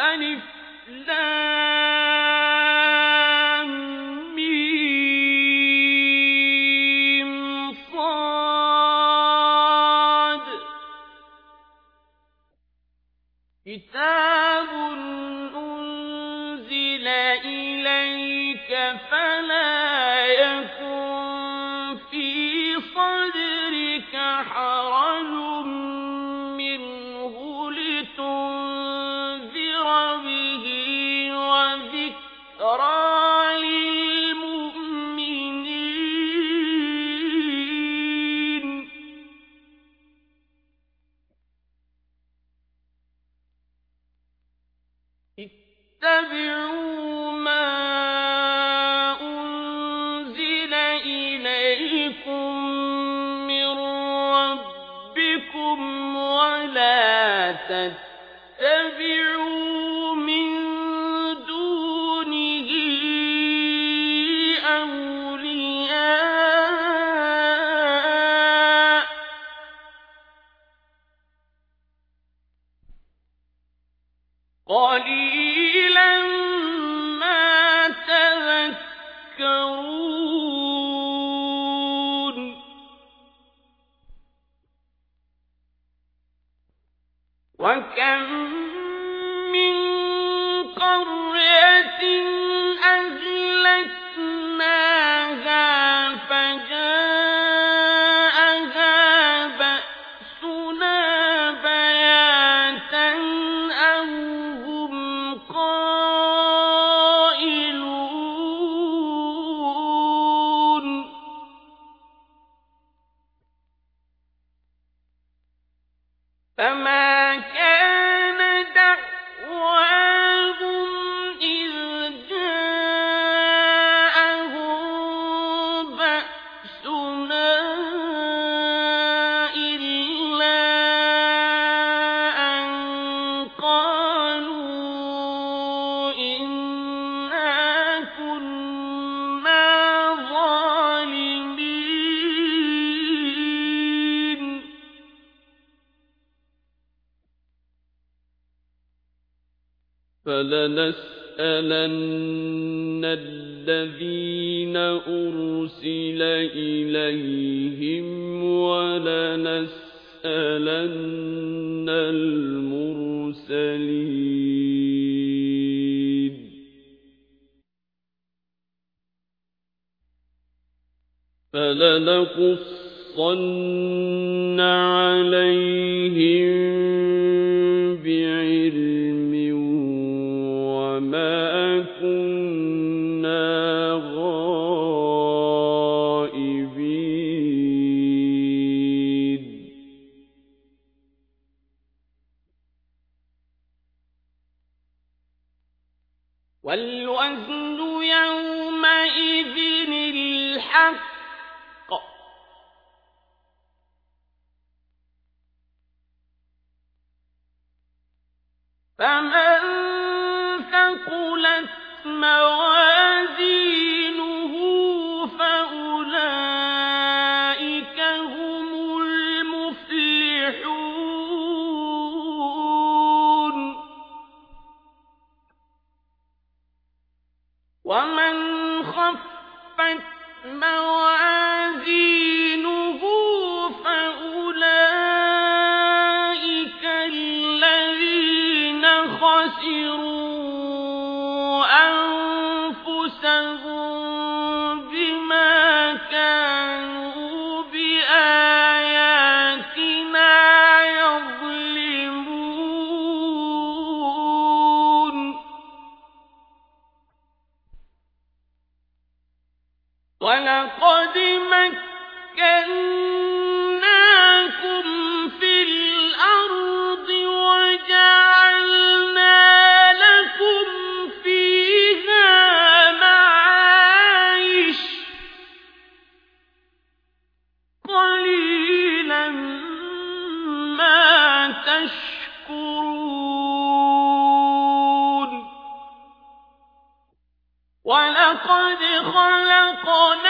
ألف لام صاد. كتاب أنزل إليك فلا اتبعوا ما أنزل إليكم من ربكم ولا تتبعوا من دونه أولياء قليلا ما تذكرون. وكم فلنسألن الذين أرسل إليهم ولنسألن المرسلين فلنقصن عليهم والوزن يومئذ الحق. فمن ثقلت موازينه ومن خفت موازينه فأولئك الذين خسروا. ولقد مكناكم ولقد خلقناكم